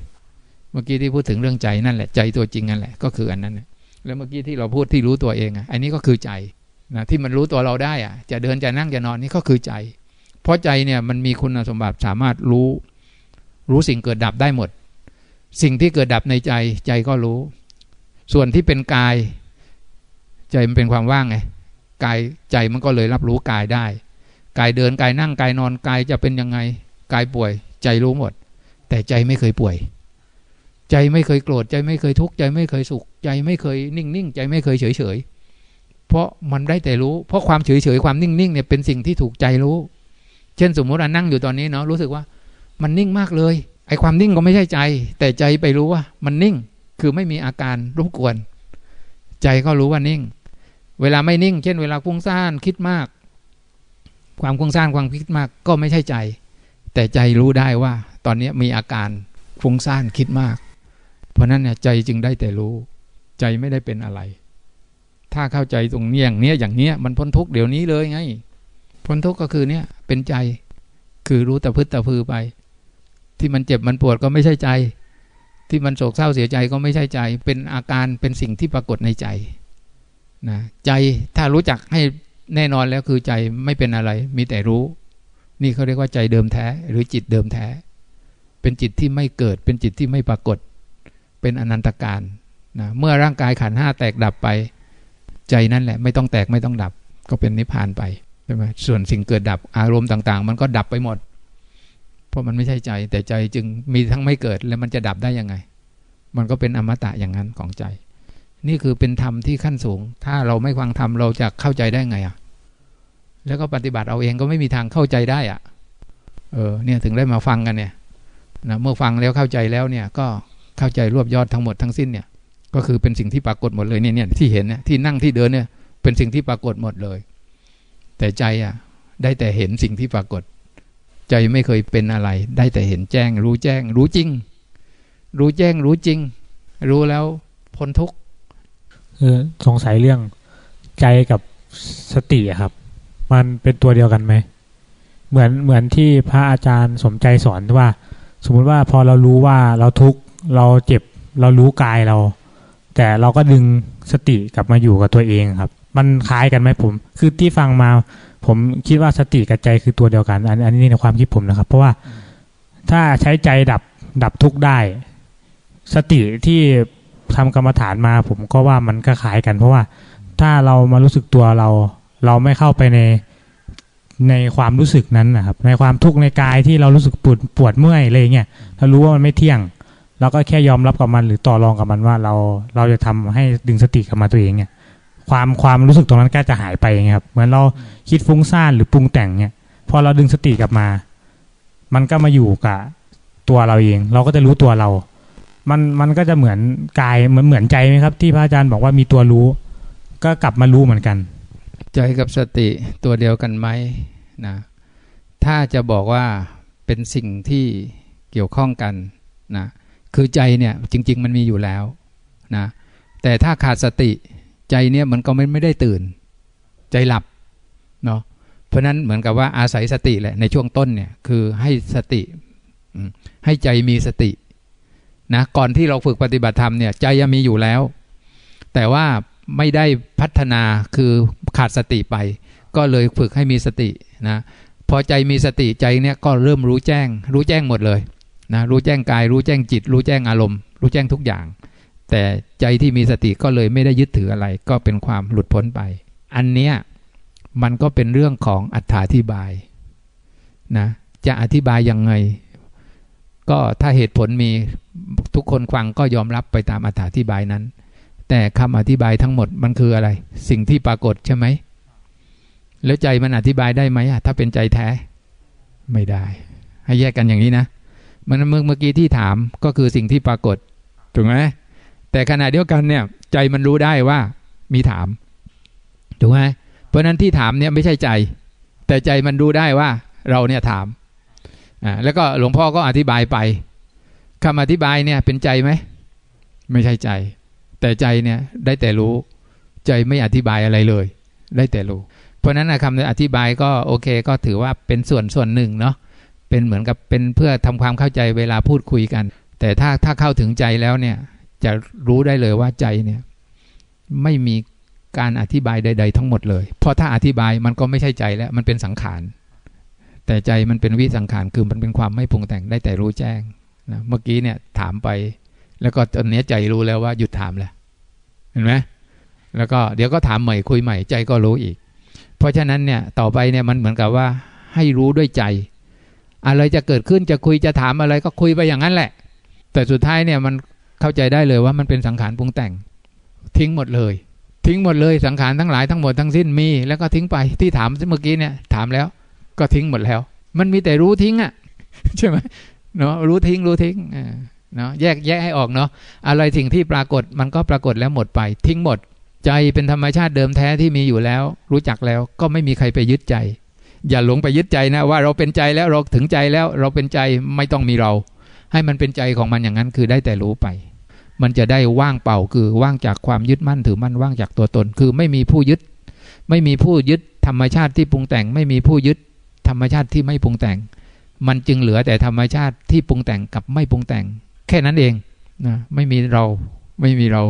เมื่อกี้ที่พูดถึงเรื่องใจนั่นแหละใจตัวจริงนั่นแหละก็คืออันนั้นแล้วเมื่อกี้ที่เราพูดที่รู้ตัวเองอะอันนี้ก็คือใจนะที่มันรู้ตัวเราได้อะจะเดินจะนั่งจะนอนนี่ก็คือใจ เพราะใจเนี่ยมันมีคุณสมบัติสามารถรู้ รู้สิ่งเกิดดับได้หมด สิ่งที่เกิดดับในใจใจก็รู้ ส่วนที่เป็นกาย ใจมันเป็นความว่างไงกายใจมันก็เลยรับรู้กายได้ กายเดินกายนั่งกายนอนกายจะเป็นยังไงกายป่วย ใจรู้หมด แต่ใจไม่เคยป่วย ใจไม่เคยโกรธใจไม่เคยทุกข์ใจไม่เคยสุข ใจไม่เคยนิ่งนิ่งใจไม่เคยเฉยเฉยเพราะมันได้แต่รู้ เพราะความเฉยเฉยความนิ่งนิ่งเนี่ยเป็นสิ่งที่ถูกใจรู้ เช่นสมมติว่านั่งอยู่ตอนนี้เนาะรู้สึกว่า มันนิ่งมากเลยไอ้ความนิ่งก็ไม่ใช่ใจ แต่ใจไปรู้ว่า มันนิ่ง คือไม่มีอาการรบกวน ใจก็รู้ว่านิ่ง เวลาไม่นิ่ง เช่น เวลาฟุ้งซ่านคิดมาก ความฟุ้งซ่านความคิดมากก็ไม่ใช่ใจ แต่ใจรู้ได้ว่า ตอนนี้มีอาการฟุ้งซ่านคิดมาก เพราะนั้นเนี่ยใจจึงได้แต่รู้ ใจไม่ได้เป็นอะไร ถ้าเข้าใจตรงนี้อย่างเนี้ยอย่างเนี้ยมันพ้นทุกเดี๋ยวนี้เลยไงพ้นทุกก็คือเนี่ยเป็นใจคือรู้แต่พึ่ตะพือไป ที่มันเจ็บมันปวดก็ไม่ใช่ใจ ที่มันโศกเศร้าเสียใจก็ไม่ใช่ใจ เป็นอาการเป็นสิ่งที่ปรากฏในใจนะใจถ้ารู้จักให้แน่นอนแล้วคือใจไม่เป็นอะไร มีแต่รู้ นี่เขาเรียกว่าใจเดิมแท้ หรือจิตเดิมแท้ เป็นจิตที่ไม่เกิด เป็นจิตที่ไม่ปรากฏ เป็นอนันตการนะเมื่อร่างกายขันห้าแตกดับไป ใจนั่นแหละ ไม่ต้องแตกไม่ต้องดับ ก็เป็นนิพพานไปใช่ไหมส่วนสิ่งเกิดดับอารมณ์ต่าง ๆ มันก็ดับไปหมด เพราะมันไม่ใช่ใจ แต่ใจจึงมีทั้งไม่เกิดแล้วมันจะดับได้ยังไง มันก็เป็นอมตะอย่างนั้นของใจ นี่คือเป็นธรรมที่ขั้นสูง ถ้าเราไม่ฟังธรรมเราจะเข้าใจได้ไงอะ แล้วก็ปฏิบัติเอาเองก็ไม่มีทางเข้าใจได้อะ เออ เนี่ยถึงได้มาฟังกันเนี่ยนะเมื่อฟังแล้วเข้าใจแล้วเนี่ย ก็เข้าใจรวบยอดทั้งหมดทั้งสิ้นเนี่ย ก็คือเป็นสิ่งที่ปรากฏหมดเลยเนี่ยเนี่ยที่เห็นเนี่ยที่นั่งที่เดินเนี่ย เป็นสิ่งที่ปรากฏหมดเลย แต่ใจอะ ได้แต่เห็นสิ่งที่ปรากฏ ใจไม่เคยเป็นอะไร ได้แต่เห็นแจ้ง รู้แจ้ง รู้จริง รู้แจ้ง รู้จริง รู้แล้วพ้นทุกข์เออสงสัยเรื่องใจกับสติครับ มันเป็นตัวเดียวกันไหม เหมือนเหมือนที่พระอาจารย์สมใจสอนว่า สมมุติว่าพอเรารู้ว่าเราทุกข์เราเจ็บเรารู้กายเรา แต่เราก็ดึงสติกลับมาอยู่กับตัวเองครับ มันคล้ายกันไหมผม คือที่ฟังมา ผมคิดว่าสติกับใจคือตัวเดียวกัน อันอันนี้ในความคิดผมนะครับ เพราะว่าถ้าใช้ใจดับดับทุกได้ สติที่ทำกรรมฐานมา ผมก็ว่ามันก็คล้ายกัน เพราะว่าถ้าเรามารู้สึกตัวเรา เราไม่เข้าไปในในความรู้สึกนั้นนะครับ ในความทุกข์ในกายที่เรารู้สึกปวดปวดเมื่อยอะไรเงี้ยเรารู้ว่ามันไม่เที่ยงเราก็แค่ยอมรับกับมันหรือต่อรองกับมันว่าเราเราจะทำให้ดึงสติกลับมาตัวเองเนี่ย ความความรู้สึกตรงนั้นก็จะหายไปไงครับเหมือนเราคิดฟุ้งซ่านหรือปรุงแต่งเนี่ยพอเราดึงสติกลับมา มันก็มาอยู่กับตัวเราเอง เราก็จะรู้ตัวเรา มันมันก็จะเหมือนกายเหมือนเหมือนใจไหมครับ ที่พระอาจารย์บอกว่ามีตัวรู้ ก็กลับมารู้เหมือนกัน ใจกับสติตัวเดียวกันไหมนะถ้าจะบอกว่าเป็นสิ่งที่เกี่ยวข้องกันนะคือใจเนี่ยจริง ๆ มันมีอยู่แล้วนะแต่ถ้าขาดสติ ใจเนี่ยมันก็ไม่ไม่ได้ตื่น ใจหลับเนาะเพราะนั้นเหมือนกับว่าอาศัยสติแหละในช่วงต้นเนี่ยคือให้สติให้ใจมีสตินะก่อนที่เราฝึกปฏิบัติธรรมเนี่ยใจยังมีอยู่แล้ว แต่ว่าไม่ได้พัฒนาคือขาดสติไป ก็เลยฝึกให้มีสตินะพอใจมีสติใจเนี่ยก็เริ่มรู้แจ้ง รู้แจ้งหมดเลยนะรู้แจ้งกาย รู้แจ้งจิต รู้แจ้งอารมณ์ รู้แจ้งทุกอย่าง แต่ใจที่มีสติก็เลยไม่ได้ยึดถืออะไร ก็เป็นความหลุดพ้นไป อันเนี้ยมันก็เป็นเรื่องของอัถาธิบายนะจะอธิบายยังไง ก็ถ้าเหตุผลมีทุกคนฟังก็ยอมรับไปตามอธิบายนั้น แต่คำอธิบายทั้งหมดมันคืออะไร สิ่งที่ปรากฏใช่ไหมแล้วใจมันอธิบายได้ไหมถ้าเป็นใจแท้ ไม่ได้ ให้แยกกันอย่างนี้นะมันเมื่อเมื่อกี้ที่ถามก็คือสิ่งที่ปรากฏถูกไหม แต่ขณะเดียวกันเนี่ย ใจมันรู้ได้ว่ามีถามถูกไหมเพราะนั้นที่ถามเนี่ยไม่ใช่ใจ แต่ใจมันรู้ได้ว่าเราเนี่ยถามอ่าแล้วก็หลวงพ่อก็อธิบายไปคำอธิบายเนี่ยเป็นใจไหมไม่ใช่ใจ แต่ใจเนี่ยได้แต่รู้ ใจไม่อธิบายอะไรเลย ได้แต่รู้ เพราะนั้นคำอธิบายก็โอเคก็ถือว่าเป็นส่วนส่วนหนึ่งเนาะเป็นเหมือนกับเป็นเพื่อทำความเข้าใจเวลาพูดคุยกัน แต่ถ้าถ้าเข้าถึงใจแล้วเนี่ย จะรู้ได้เลยว่าใจเนี่ยไม่มีการอธิบายใด ๆ ทั้งหมดเลย เพราะถ้าอธิบายมันก็ไม่ใช่ใจแล้ว มันเป็นสังขาร แต่ใจมันเป็นวิสังขารคือมันเป็นความไม่ปรุงแต่งได้แต่รู้แจ้งนะเมื่อกี้เนี่ยถามไป แล้วก็ตอนนี้ใจรู้แล้วว่าหยุดถามแล้ว เห็นไหมแล้วก็เดี๋ยวก็ถามใหม่คุยใหม่ใจก็รู้อีก เพราะฉะนั้นเนี่ยต่อไปเนี่ยมันเหมือนกับว่า ให้รู้ด้วยใจ อะไรจะเกิดขึ้นจะคุยจะถามอะไรก็คุยไปอย่างนั้นแหละ แต่สุดท้ายเนี่ยมัน เข้าใจได้เลยว่ามันเป็นสังขารปรุงแต่ง ทิ้งหมดเลย ทิ้งหมดเลยสังขารทั้งหลายทั้งหมดทั้งสิ้นมี แล้วก็ทิ้งไปที่ถามเมื่อกี้เนี่ยถามแล้ว ก็ทิ้งหมดแล้ว มันมีแต่รู้ทิ้งอะ่ะใช่ไหมเนาะรู้ทิ้งรู้ทิ้งเนาะแยกแยกให้ออกเนาะอะไรสิ่งที่ปรากฏมันก็ปรากฏแล้วหมดไป ทิ้งหมด ใจเป็นธรรมชาติเดิมแท้ที่มีอยู่แล้ว รู้จักแล้วก็ไม่มีใครไปยึดใจ อย่าหลงไปยึดใจนะว่าเราเป็นใจแล้วเราถึงใจแล้วเราเป็นใจไม่ต้องมีเรา ให้มันเป็นใจของมันอย่างนั้นคือได้แต่รู้ไป มันจะได้ว่างเป่าคือว่างจากความยึดมั่นถือมั่นว่างจากตัวตน คือไม่มีผู้ยึด ไม่มีผู้ยึดธรรมชาติที่ปรุงแต่ง ไม่มีผู้ยึดธรรมชาติที่ไม่ปรุงแต่ง มันจึงเหลือแต่ธรรมชาติที่ปรุงแต่งกับไม่ปรุงแต่ง แค่นั้นเองนะไม่มีเราไม่มีเรา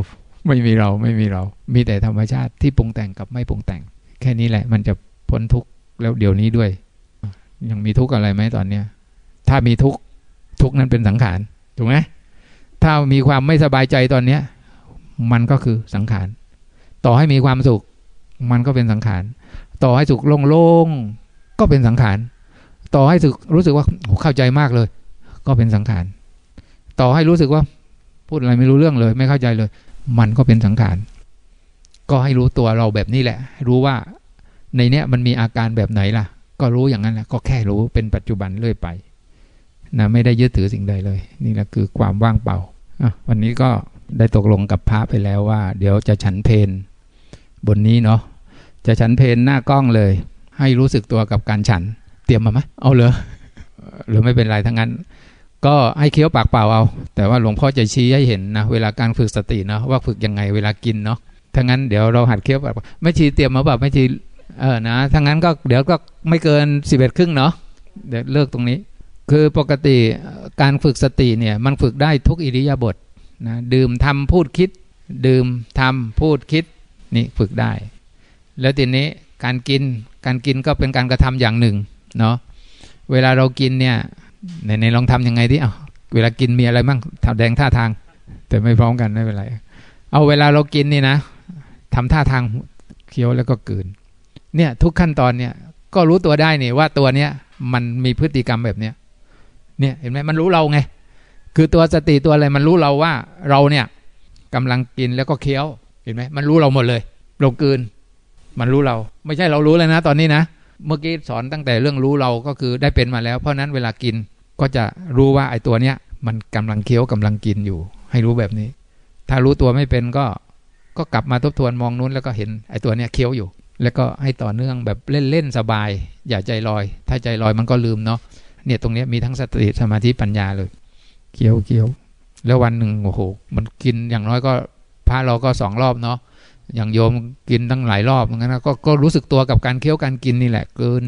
ไม่มีเราไม่มีเรา มีแต่ธรรมชาติที่ปรุงแต่งกับไม่ปรุงแต่ง แค่นี้แหละ มันจะพ้นทุกข์แล้วเดี๋ยวนี้ด้วย ยังมีทุกข์อะไรไหมตอนเนี้ย ถ้ามีทุกข์ ทุกนั้นเป็นสังขารถูกไหมถ้ามีความไม่สบายใจตอนเนี้ย มันก็คือสังขาร ต่อให้มีความสุข มันก็เป็นสังขาร ต่อให้สุขโล่งๆก็เป็นสังขาร ต่อให้สึกรู้สึกว่าเข้าใจมากเลย ก็เป็นสังขาร ต่อให้รู้สึกว่า พูดอะไรไม่รู้เรื่องเลย ไม่เข้าใจเลย มันก็เป็นสังขาร ก็ให้รู้ตัวเราแบบนี้แหละ รู้ว่าในเนี้ยมันมีอาการแบบไหนล่ะ ก็รู้อย่างนั้นแหละก็แค่รู้เป็นปัจจุบันเรื่อยไป นะไม่ได้ยึดถือสิ่งใดเลย นี่แหละคือความว่างเปล่าวันนี้ก็ได้ตกลงกับพระไปแล้วว่า เดี๋ยวจะฉันเพนบนนี้เนาะจะฉันเพนหน้ากล้องเลย ให้รู้สึกตัวกับการฉัน เตรียมมาไหมเอาเลยหรือไม่เป็นไรทั้งนั้น ก็ให้เคี้ยวปากเปล่าเอา แต่ว่าหลวงพ่อจะชี้ให้เห็นนะเวลาการฝึกสติเนาะว่าฝึกยังไงเวลากินเนาะถ้างั้นเดี๋ยวเราหัดเคี้ยวปากไม่ชี้เตรียมมาแบบไม่ชี้เออนะถ้างั้นก็เดี๋ยวก็ไม่เกินสิบเอ็ดครึ่งเนาะเดี๋ยวเลิกตรงนี้ คือปกติการฝึกสติเนี่ยมันฝึกได้ทุกอิริยาบถนะดื่มทำพูดคิด ดื่มทำพูดคิดนี่ฝึกได้ แล้วทีนี้การกินการกินก็เป็นการกระทำอย่างหนึ่งเนาะเวลาเรากินเนี่ยในในลองทำยังไงที่เอาเวลากินมีอะไรบ้างแสดงท่าทาง แต่ไม่พร้อมกันไม่เป็นไรเอาเวลาเรากินนี่นะทำท่าทางเคี้ยวแล้วก็กืนเนี่ยทุกขั้นตอนเนี่ยก็รู้ตัวได้นี่ว่าตัวเนี้ยมันมีพฤติกรรมแบบเนี้ย เนี่ยเห็นไหมมันรู้เราไง คือตัวสติตัวอะไรมันรู้เราว่าเราเนี่ยกำลังกินแล้วก็เคี้ยวเห็นไหมมันรู้เราหมดเลยเรากืน มันรู้เรา ไม่ใช่เรารู้เลยนะ ตอนนี้นะ เมื่อกี้สอนตั้งแต่เรื่องรู้เราก็คือได้เป็นมาแล้ว เพราะนั้นเวลากินก็จะรู้ว่าไอ้ตัวเนี้ยมันกำลังเคี้ยวกำลังกินอยู่ ให้รู้แบบนี้ ถ้ารู้ตัวไม่เป็นก็ก็กลับมาทบทวนมองนู้นแล้วก็เห็นไอ้ตัวเนี้ยเคี้ยวอยู่ แล้วก็ให้ต่อเนื่องแบบเล่นๆสบาย อย่าใจลอย ถ้าใจลอยมันก็ลืมเนาะ เนี่ยตรงนี้มีทั้งสติสมาธิปัญญาเลยเคี้ยวเคี้ยวแล้ววันหนึ่งโอ้โหมันกินอย่างน้อยก็พระเราก็สองรอบเนาะอย่างโยมกินตั้งหลายรอบเหมือนกันนะก็ก็รู้สึกตัวกับการเคี้ยวการกินนี่แหละเกิน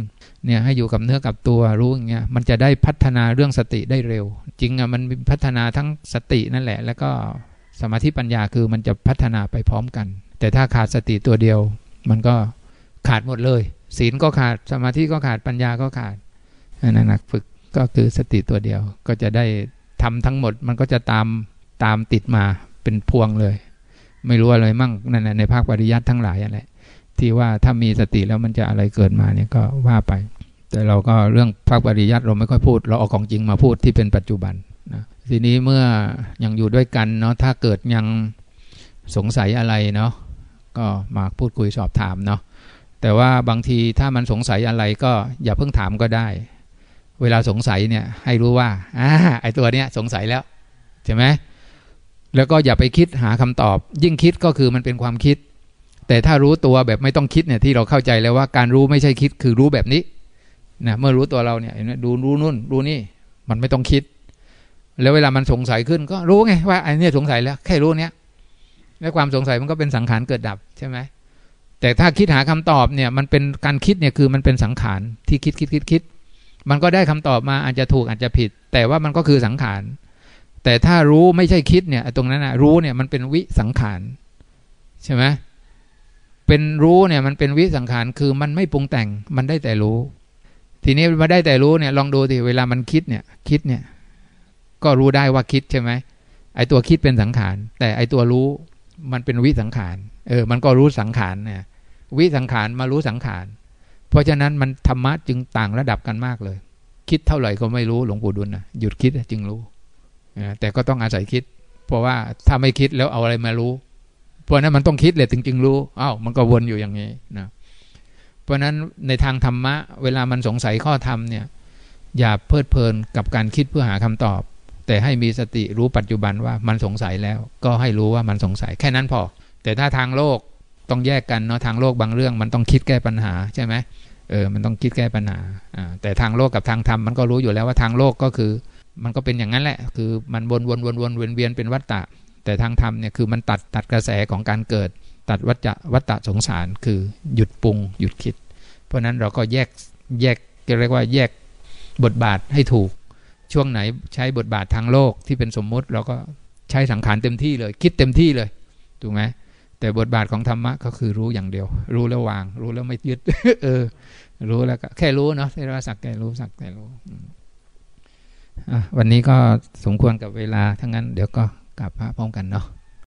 เนี่ยให้อยู่กับเนื้อกับตัวรู้อย่างเงี้ยมันจะได้พัฒนาเรื่องสติได้เร็ว จริงอะมันพัฒนาทั้งสตินั่นแหละ แล้วก็สมาธิปัญญาคือมันจะพัฒนาไปพร้อมกัน แต่ถ้าขาดสติตัวเดียว มันก็ขาดหมดเลย ศีลก็ขาดสมาธิก็ขาดปัญญาก็ขาด นนั้นนะฝึกก็คือสติตัวเดียว ก็จะได้ทำทั้งหมดมันก็จะตามตามติดมาเป็นพวงเลย ไม่รู้อะไรมั่งนั่นในภาคปริยัติทั้งหลายอะไรที่ว่าถ้ามีสติแล้วมันจะอะไรเกิดมาเนี่ยก็ว่าไป แต่เราก็เรื่องภาคปริยัติเราไม่ค่อยพูด เราเอาของจริงมาพูดที่เป็นปัจจุบันนะทีนี้เมื่อยังอยู่ด้วยกันเนาะถ้าเกิดยังสงสัยอะไรเนาะก็มาพูดคุยสอบถามเนาะแต่ว่าบางทีถ้ามันสงสัยอะไรก็อย่าเพิ่งถามก็ได้ เวลาสงสัยเนี่ย ให้รู้ว่าอ่าไอตัวเนี้ยสงสัยแล้วใช่ไหมแล้วก็อย่าไปคิดหาคำตอบ ยิ่งคิดก็คือมันเป็นความคิด แต่ถ้ารู้ตัวแบบไม่ต้องคิดเนี่ยที่เราเข้าใจแล้วว่าการรู้ไม่ใช่คิดคือรู้แบบนี้นะเมื่อรู้ตัวเราเนี่ยดูรู้นู่นรู้นี่มันไม่ต้องคิด แล้วเวลามันสงสัยขึ้นก็รู้ไงว่าไอ้นี่สงสัยแล้วแค่รู้เนี้ยแล้วความสงสัยมันก็เป็นสังขารเกิดดับใช่ไหมแต่ถ้าคิดหาคำตอบเนี่ยมันเป็นการคิดเนี่ยคือมันเป็นสังขารที่คิดคิดคิดคิด มันก็ได้คำตอบมาอาจจะถูกอาจจะผิด แต่ว่ามันก็คือสังขาร แต่ถ้ารู้ไม่ใช่คิดเนี่ยตรงนั้นนะรู้เนี่ยมันเป็นวิสังขารใช่ไหมเป็นรู้เนี่ยมันเป็นวิสังขารคือมันไม่ปรุงแต่งมันได้แต่รู้ ทีนี้มาได้แต่รู้เนี่ยลองดูดิเวลามันคิดเนี่ยคิดเนี่ยก็รู้ได้ว่าคิดใช่ไหมไอตัวคิดเป็นสังขาร แต่ไอตัวรู้มันเป็นวิสังขารเออมันก็รู้สังขารเนี่ยวิสังขารมารู้สังขาร เพราะฉะนั้นมันธรรมะจึงต่างระดับกันมากเลย คิดเท่าไหร่ก็ไม่รู้หลวงปู่ดุลนะหยุดคิดจึงรู้แต่ก็ต้องอาศัยคิด เพราะว่าถ้าไม่คิดแล้วเอาอะไรมารู้ เพราะนั้นมันต้องคิดเลยถึงจึงรู้อ้าวมันก็วนอยู่อย่างนี้นะเพราะนั้นในทางธรรมะ เวลามันสงสัยข้อธรรมเนี่ย อย่าเพลิดเพลินกับการคิดเพื่อหาคำตอบ แต่ให้มีสติรู้ปัจจุบันว่ามันสงสัยแล้ว ก็ให้รู้ว่ามันสงสัยแค่นั้นพอ แต่ถ้าทางโลกต้องแยกกันเนาะทางโลกบางเรื่องมันต้องคิดแก้ปัญหาใช่ไหม เออมันต้องคิดแก้ปัญหาอ่าแต่ทางโลกกับทางธรรมมันก็รู้อยู่แล้วว่าทางโลกก็คือ มันก็เป็นอย่างนั้นแหละ คือมันวนวนวนวนเวียนเวียนเป็นวัฏฏะแต่ทางธรรมเนี่ยคือมันตัดตัดกระแสของการเกิด ตัดวัฏฏะวัฏฏะสงสารคือหยุดปรุง หยุดคิด เพราะนั้นเราก็แยกแยกเรียกว่าแยกบทบาทให้ถูก ช่วงไหนใช้บทบาททางโลกที่เป็นสมมุติเราก็ใช้สังขารเต็มที่เลย คิดเต็มที่เลยถูกไหม แต่บทบาทของธรรมะก็คือรู้อย่างเดียว รู้แล้ววาง รู้แล้วไม่ยึด เออ รู้แล้วก็แค่รู้เนาะที่เราสักแต่รู้สักแต่รู้อวันนี้ก็สมควรกับเวลาทั้งนั้น เดี๋ยวก็กลับพระพร้อมกันเนาะ